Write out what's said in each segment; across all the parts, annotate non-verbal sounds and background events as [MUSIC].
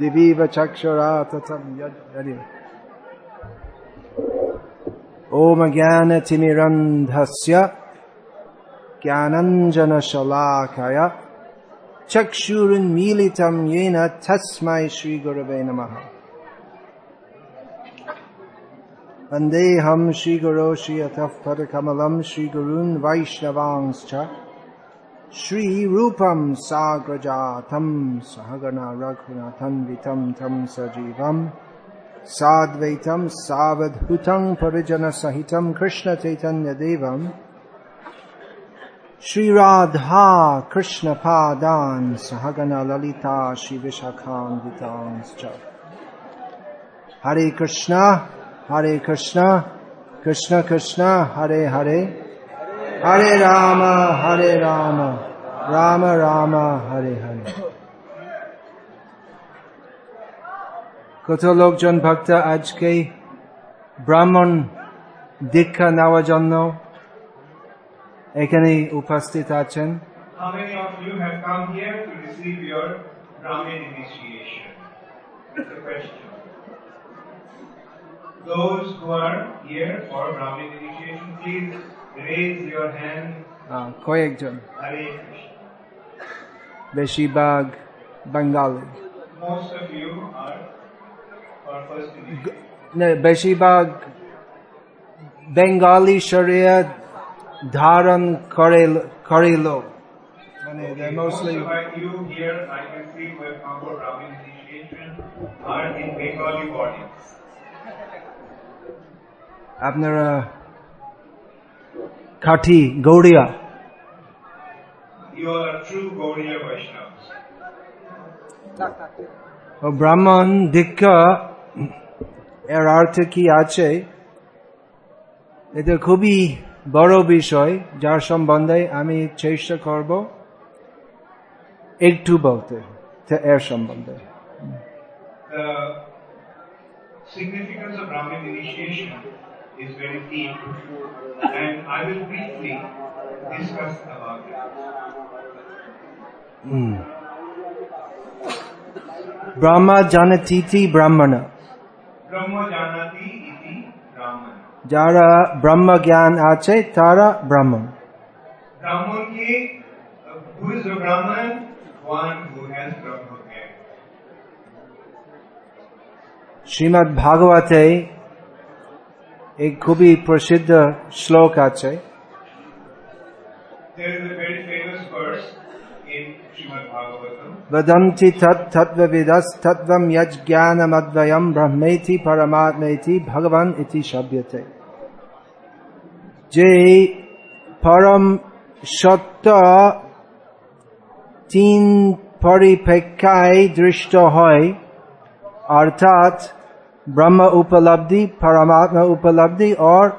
दिवीव चक्षुरा तथम यद anyway. ॐ ज्ञानतिमिरन्धस्य ज्ञानञ्जनशलाकय चक्षुरुन्मीलितं येन तस्मै श्रीगुरवे नमः वन्देऽहं श्रीगुरो श्रीयतः पदकमलं श्रीगुरून् वैष्णवांश्च श्रीरूपं साग्रजातं सहगना रघुनाथं वितं तं सजीवम् साद्वैतं सावधूतं परिजनसहितं कृष्णचैतन्यदेवम् श्रीराधा कृष्णपादान् सहगना ललिता श्रीविशाखान्वितांश्च हरे कृष्ण हरे कृष्ण कृष्ण कृष्ण हरे हरे হরে রাম হরে রাম রাম রাম হরে হরে। কত লোকজন ভক্ত আজকে ব্রাহ্মণ দীক্ষা নেওয়ার জন্য এখানে উপস্থিত আছেন। Those who are here for Brahmin initiation, please কয়েকজন. বেশিরভাগ বাঙালি বেশিরভাগ বেঙ্গালি শরিয়া ধারণ করে করিল মানে. আপনারা কাঠি গৌড়িয়া। ব্রাহ্মণ দীক্ষা এর অর্থে কি আছে? এটা খুবই বড় বিষয় যার সম্বন্ধে আমি চেষ্টা করব একটু বলতে এর সম্বন্ধে। Significance of Brahmin initiation is very deep, and I will briefly discuss about it. Brahma জানতীতি ব্রাহ্মণ Brahma Janati iti Brahman. যারা ব্রহ্ম জ্ঞান আছে তারা ব্রাহ্মণ Brahman ki, uh, who is a Brahman? One who has Brahma Gyan. Srimat ভাগবতে এই খুবই প্রসিদ্ধ শ্লোক আছে। বদন্তি তত্ত্ববিদস্তত্ত্বম যজ্ঞানমদ্বয়ম ব্রহ্মেতি ভগবান ইতি শব্দতে যে পরম সত্য তিন পরিপ্রেক্ষায় দৃষ্ট হয় অর্থাৎ ब्रह्म उपलब्धि, परमात्मा उपलब्धि और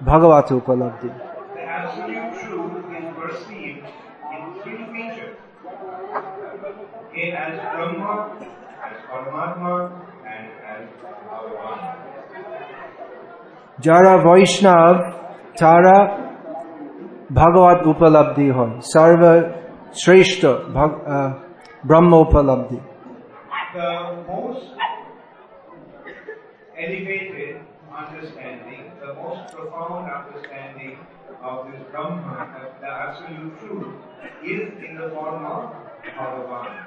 भगवत उपलब्धि। जरा वैष्णव तारा भगवत उपलब्धि हो सर्व श्रेष्ठ ब्रह्म उपलब्धि। elevated understanding, the most profound understanding of this Brahma, of the absolute truth, is in the form of Bhagavan.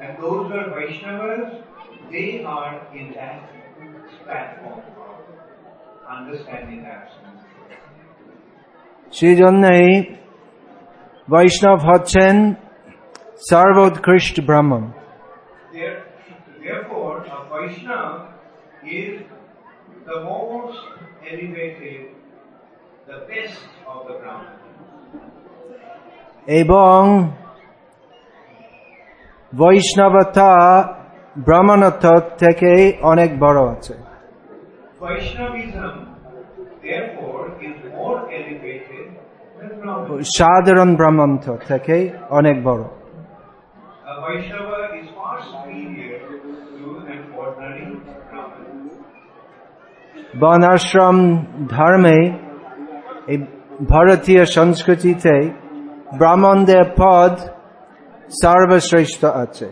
And those who are Vaishnavas, they are in that platform of understanding absolute truth. সেই জন্যই বৈষ্ণব হচ্ছেন সর্বোৎকৃষ্ট ব্রাহ্মণ There, therefore, a Vaishnava is the most elevated, the best of the Brahman. এবং বৈষ্ণবতা ব্রাহ্মণত্ব থেকে অনেক বড় আছে Vaishnavism, therefore, is more elevated than Brahman. সাধারণ ব্রাহ্মণত্ব থেকে অনেক বড় Vaishnava is far superior to an ordinary Brahman. বর্ণাশ্রম ধর্মে এই ভারতীয় সংস্কৃতিতে ব্রাহ্মণদের পদ সর্বশ্রেষ্ঠ আছে।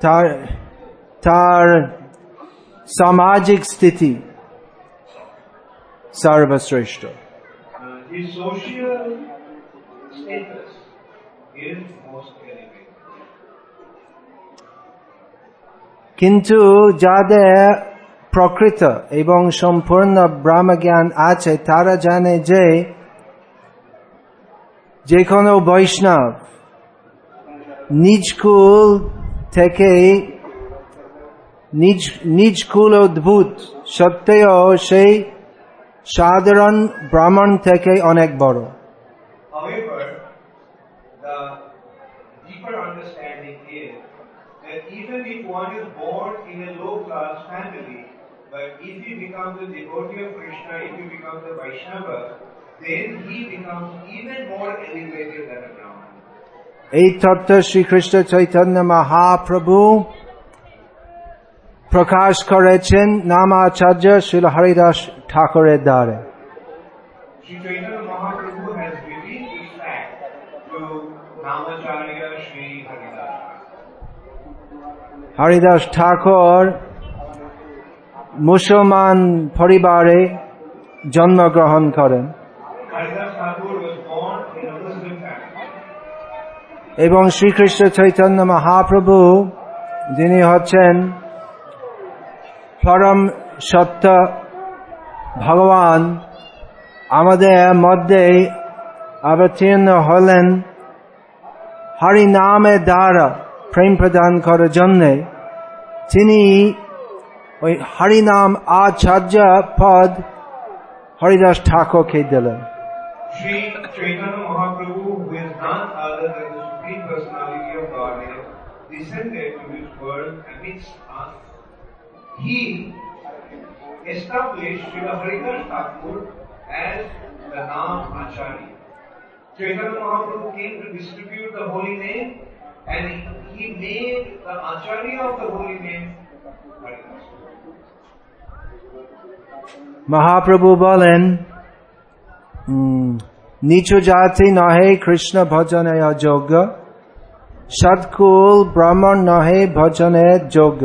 তার তার সামাজিক স্থিতি সর্বশ্রেষ্ঠ Uh, his social status is most elevated. কিন্তু যাদের প্রকৃত এবং সম্পূর্ণ ব্রহ্মজ্ঞান আছে, তারা জানে যে যে কোনো বৈষ্ণব নিজ কুল থেকে নিজ নিজ কুল অদ্ভুত সত্ত্বেও সেই সাধারণ ব্রাহ্মণ থেকে অনেক বড়। এই তত্ত্ব শ্রীকৃষ্ণ চৈতন্য মহাপ্রভু প্রকাশ করেছেন। নামাচার্য শিল হরিদাস ঠাকুরের দ্বারে। হরিদাস ঠাকুর মুসলমান পরিবারে জন্মগ্রহণ করেন এবং শ্রীকৃষ্ণ চৈতন্য মহাপ্রভু, যিনি হচ্ছেন পরম সত্য ভগবান আমাদের মধ্যে অবতীর্ণ হলেন। হরি নামে দ্বারা প্রেম প্রদান করার জন্য। তিনি ওই হরিনাম আচার্য পদ হরিদাস ঠাকুরকে দিলেন। He established Srila Haridas Thakur as the Nam Acharya. Chaitanya Mahaprabhu came to distribute the holy name and he made the Acharya of the holy name Haridas. Mahaprabhu বলেন উম, নিচু জাতি নহে কৃষ্ণ ভজনে অযোগ্য সৎকুল ব্রাহ্মণ নহে ভজনে যোগ্য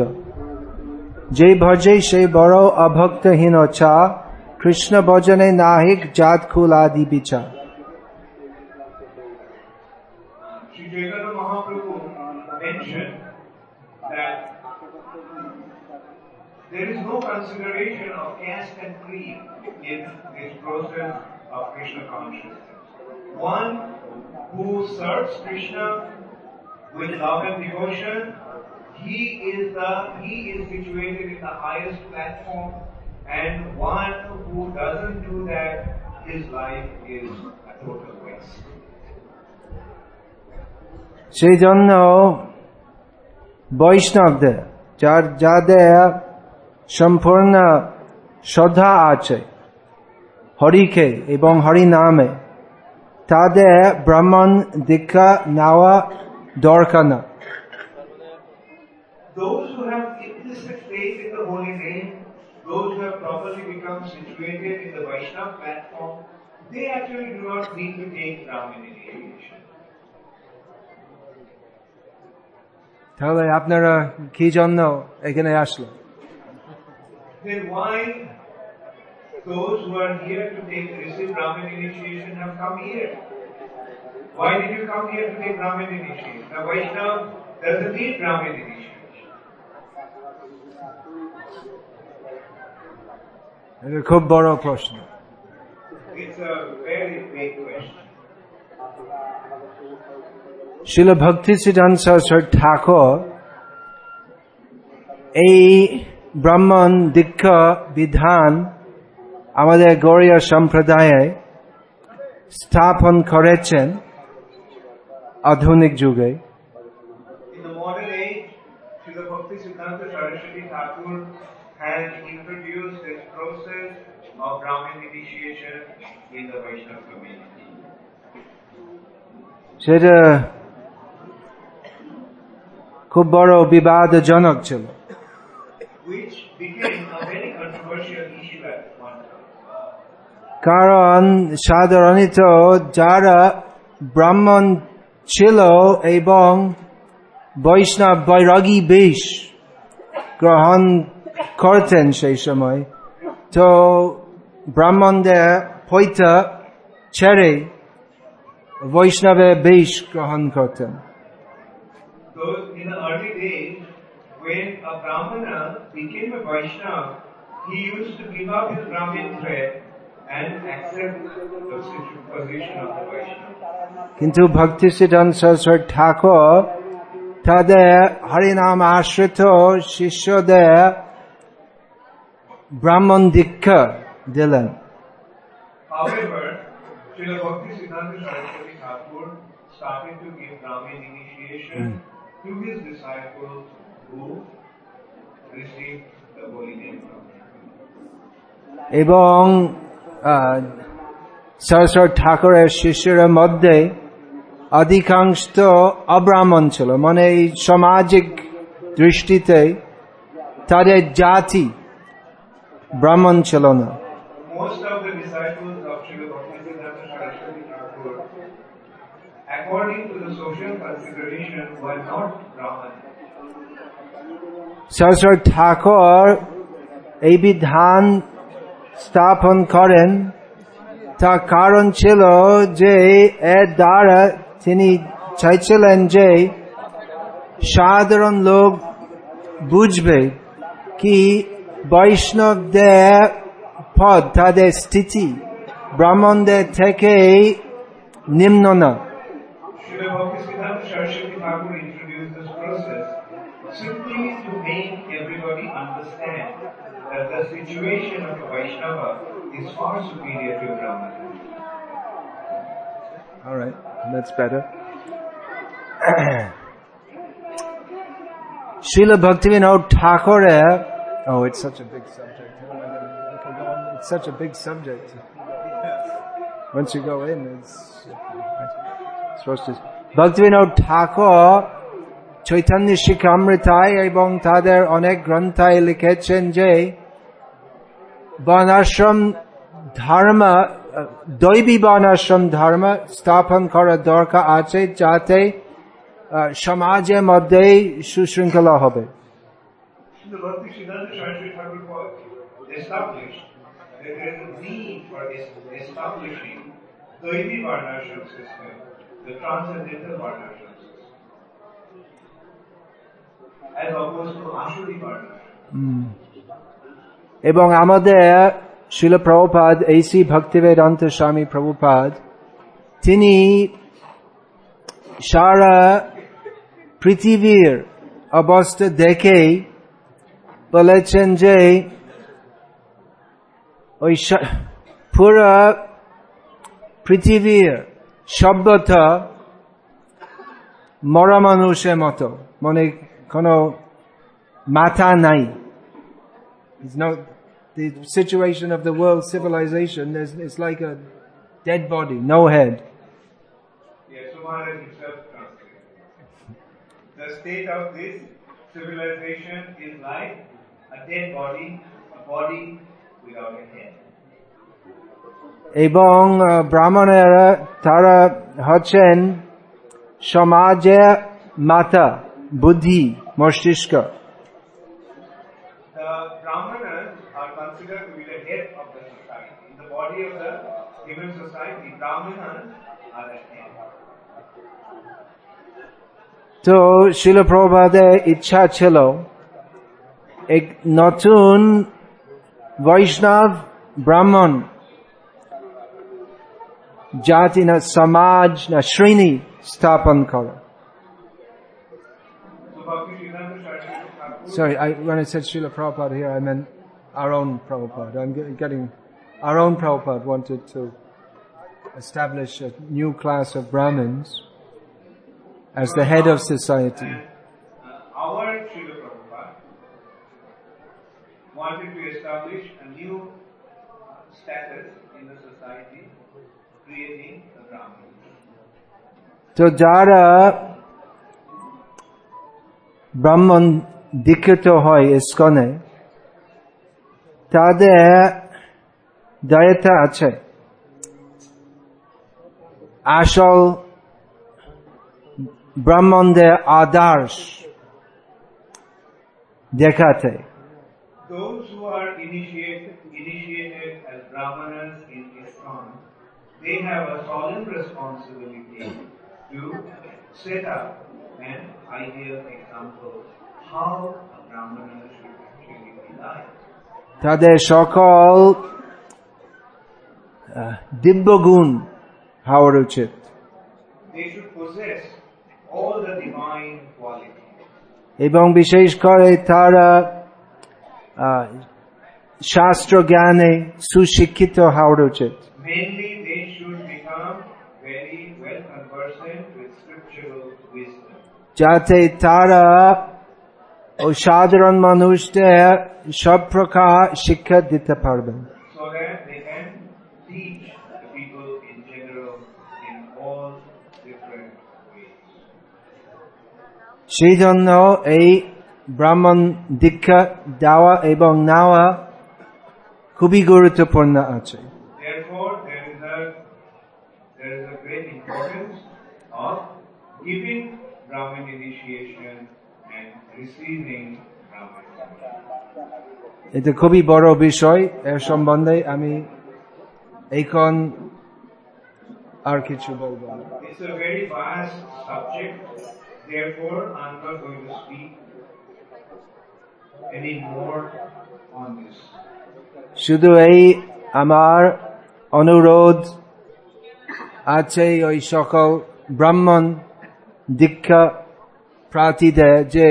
যে ভজে সে বড় অভক্তহীন চা কৃষ্ণ ভজনে নাহিক জাত কুল আদি বিচার Sri Chaitanya Mahaprabhu mentioned that there is no consideration of caste and creed in this process of Krishna consciousness. One who serves Krishna with love and devotion, he is the he is situated in the highest platform, and one who doesn't do that, his life is a total waste. সেই জন্য বৈষ্ণবদের যার যাদের সম্পূর্ণ শ্রদ্ধা আছে হরিকে এবং হরি নামে তাদের ব্রাহ্মণ দীক্ষা নেওয়া দরকার না they actually do not need to take Brahmin initiation. তাহলে আপনারা কি জন্য এখানে আসলো Then why those who are here to take receive Brahmin initiation have come here? Why did you come here to take Brahmin initiation? The Vaishnava doesn't need Brahmin initiation. এটা খুব বড় প্রশ্ন It's a very big question. শিল ভক্তি সিদ্ধান্ত সরস্বতী ঠাকুর এই ব্রাহ্মণ দীক্ষা বিধান আমাদের গৌরীয় সম্প্রদায়ে স্থাপন করেছেন আধুনিক যুগে Has introduced this process of Brahmin initiation in the Vaishnava community. সেটা খুব বড় বিবাদজনক ছিল which became a very controversial Vaishya Ishila Manta. কারণ সাধারণত যারা ব্রাহ্মণ ছিল এবং বৈষ্ণব বৈরাগী বেশ গ্রহণ করতেন সেই সময়। তো ব্রাহ্মণদের পৈতা ছেড়ে বৈষ্ণবে বেশ গ্রহণ করতেন। কিন্তু ভক্তি সিদ্ধান সরস্বর ঠাকুর তাদের হরিনাম আশ্রিত শিষ্যদের ব্রাহ্মণ দীক্ষা দিলেন। hmm. এবং সরস্বর ঠাকুরের শিষ্যের মধ্যে অধিকাংশ অব্রাহ্মণ ছিল। মানে এই সামাজিক দৃষ্টিতে তাদের জাতি ব্রাহ্মণ ছিল না। সরস্বর ঠাকুর এই বিধান স্থাপন করেন তার কারণ ছিল যে এর দ্বারা তিনি চাইছিলেন যে সাধারণ লোক বুঝবে কি বৈষ্ণবদের পদ তাদের স্থিতি ব্রাহ্মণদের থেকে নিম্ন না simply to make everybody understand that the situation of a Vaishnava is far superior to a Brahman. All right, that's better. Srila Bhaktivinoda Thakur, oh, it's such a big subject. It's such a big subject. Once you go in, it's, it's supposed to. Bhaktivinoda Thakur Chaitanya শিক্ষামৃতায় এবং তাদের অনেক গ্রন্থায় লিখেছেন যে বর্ণাশ্রম ধর্ম দৈবী বর্ণাশ্রম ধর্ম স্থাপন করা দরকার আছে যাতে সমাজের মধ্যে সুশৃঙ্খলা হবে The Bhakti Siddhanta Saraswati Thakur was established there is a need for es- establishing the Devi Varnashram system, the transcendental Varnashram system, as opposed to Ashuri Varnashram. এবং আমাদের শিল প্রভুপাদ এইসি ভক্তিবেদান্ত স্বামী প্রভুপাদ তিনি সারা পৃথিবীর অবস্থা দেখে বলেছেন যে ওই স- পুরো পৃথিবীর সভ্যতা মরা মানুষের মতো মানে কোনো মাথা নাই It's no, the situation of the world civilization is it's like a dead body, no head. Yes, so Maharaj himself translated. The state of this civilization is like এবং ব্রাহ্মণের তারা হচ্ছেন সমাজে মাতা বুদ্ধি মস্তিষ্ক। তো শিলপ্রভাদের ইচ্ছা ছিল এক নতুন বৈষ্ণব ব্রাহ্মণ জাতি না সমাজ না শ্রেণী স্থাপন করা So Bhakti Siddhanta Saraswati Thakur Sorry, I, when I said Srila Prabhupada here, I meant our own Prabhupada. I'm get- getting, our own Prabhupada wanted to establish a new class of Brahmins as the head of society. Wanted to establish a new status in the society, creating the Brahmanas. তো যারা ব্রাহ্মণ দীক্ষিত হয় ইস্কনে তাদের দায়িত্ব আছে আসল ব্রাহ্মণদের আদর্শ দেখাতে Those who are initiated, initiated as brahmanas in ISKCON, they have a solemn responsibility to set up an ideal example how a brahmana should actually be like. তাদের সকল দিব্যগুণ হওয়ার উচিত They should possess all the divine qualities. এবং বিশেষ করে তারা শাস্ত্র জ্ঞানে সুশিক্ষিত হওয়ার উচিত। যাতে তারা ও সাধারণ মানুষদের সব প্রকার শিক্ষা দিতে পারবেন। সেই জন্য এই ব্রাহ্মণ দীক্ষা দেওয়া এবং নেওয়া খুবই গুরুত্বপূর্ণ আছে। এটা খুবই বড় বিষয় এর সম্বন্ধে আমি এইখন আর কিছু বলব any more on this. শুধু এই আমার অনুরোধ আছে ওই সকল ব্রাহ্মণ দীক্ষা প্রার্থীদের যে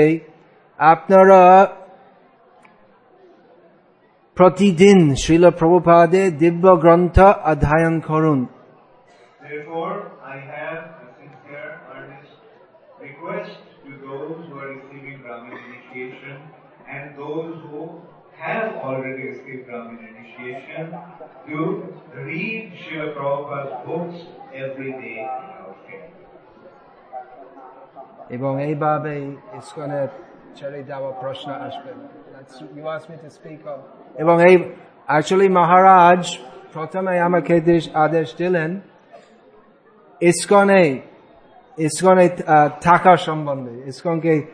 আপনারা প্রতিদিন শিল প্রভুপাদে দিব্য গ্রন্থ অধ্যয়ন করুন Therefore, I have a sincere, earnest request to those who are receiving Brahmin initiation and those who have already received Brahmin initiation to read Srila Prabhupada's books every day without fail. এবং এইভাবে ইস্কনের ছেড়ে যাওয়া প্রশ্ন আসবে. এবং এই actually মহারাজ প্রথমে আমাকে দেশ- আদেশ দিলেন ইস্কনে ইস্কনে থাকা সম্বন্ধে ইস্কনকে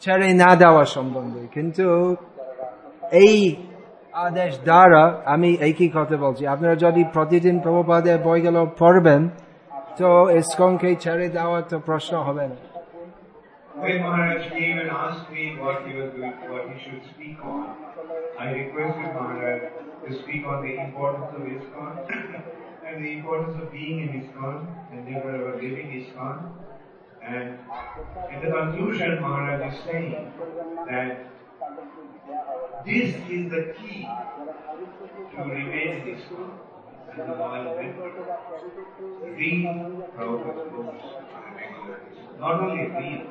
ছেড়ে না দেওয়া সম্বন্ধে কিন্তু এই আদেশ দ্বারা আমি একই কথা বলছি। আপনারা যদি প্রতিদিন প্রভুপাদের বই গেল পড়বেন তো ইস্কনকে ছেড়ে দেওয়ার তো প্রশ্ন হবে না। And in the conclusion, Maharaj is saying that this is the key to remain in ISKCON and the while read Prabhupada's books on a regular basis. Not only read,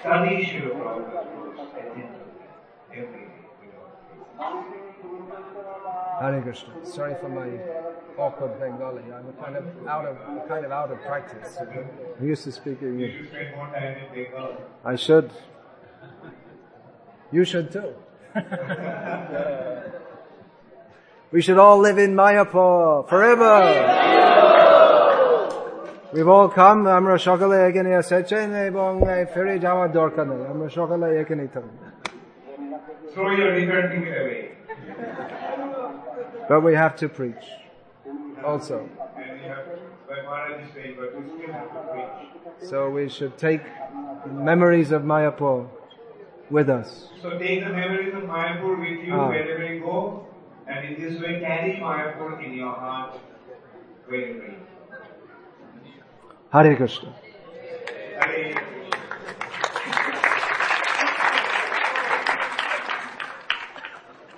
study Srila Prabhupada's books every day. Hare Krishna. Sorry for my awkward Bengali. I'm kind of out of kind of out of practice. I'm used to speaking. You should spend more time in Bengal. I should. You should too we should all live in Mayapur forever. We've all come, আমরা সকালে এখানে এসেছেন এবং এই ফিরে যাওয়ার দরকার নেই আমরা সকালে এখানে থাকি Throw your different things away. But we have to preach also. And you have to, but Maharaj is saying, but you still have to preach. So we should take memories of Mayapur with us. So take the memories of Mayapur with you Ah. wherever you go, and in this way carry Mayapur in your heart wherever you go. Hare Krishna. Hare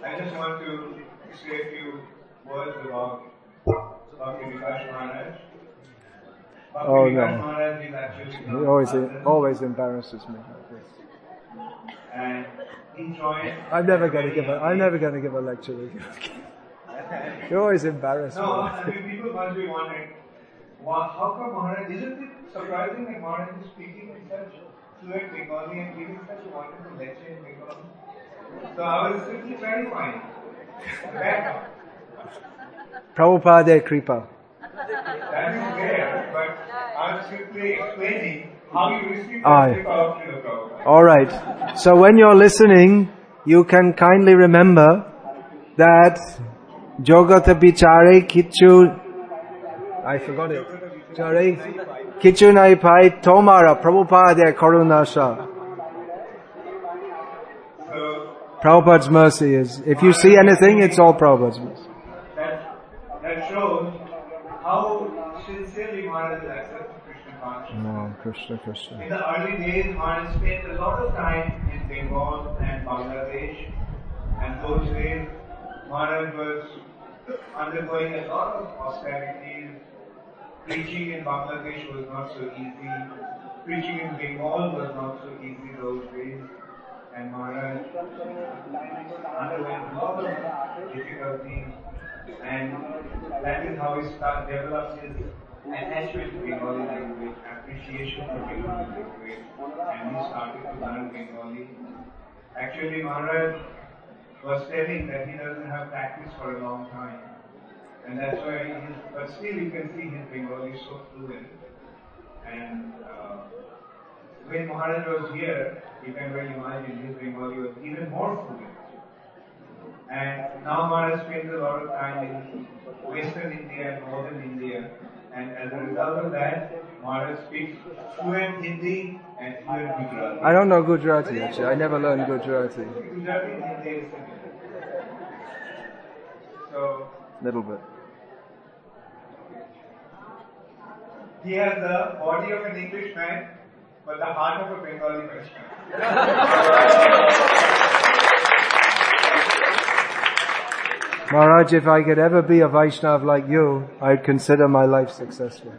I just want to say a few words about Bhakti Vikas Maharaj. Bhakti Oh, Vikas no. Maharaj is actually He always always embarrasses me like this. And he joined. I'm never going to give a I'm never going to give a lecture. [LAUGHS] again. You always embarrass No. I mean, people must be wondering, wha- how come Maharaj, isn't it surprising that Maharaj is speaking in such fluent Bengali and giving such a wonderful lecture in Bengali? So I was simply clarifying. Prabhupada Kripa. That is there, but I'm simply explaining Srila Prabhupada. Alright. So when you're listening, you can kindly remember that Jogata Bichare Kichu I forgot it. Chare Kichu Nai Pai Tomara Prabhupada Karunasha. Prabhupada's mercy is, if you see anything, it's all Prabhupada's mercy. that, that shows how sincerely Maharaj. Krishna, Krishna. In the early days, Maharaj spent a lot of time in Bengal and Bangladesh. And those days, Maharaj was undergoing a lot of austerities. Preaching in Bangladesh was not so easy. Preaching in Bengal was not so easy those days. And Maharaj underwent a lot of difficulties. And that is how he start, developed his attachment to Bengali language, appreciation for Bengali and he started to learn Bengali. Actually, Maharaj was telling that he doesn't have practice for a long time, and that's why he is, but still you can see his Bengali is so fluent. And uh, when Maharaj was here, you can well imagine his Bengali was even more fluent. And now Maharaj spends a lot of time in Western India and Northern India. And as a result of that, Maharaj speaks fluent Hindi and fluent Gujarati. I don't know Gujarati actually. I never learned Gujarati. Gujarati and Hindi is. So Little bit. he has the body of an Englishman, but the heart of a Bengali person. [LAUGHS] Maharaj, if I could ever be a Vaishnav like you, I'd consider my life successful.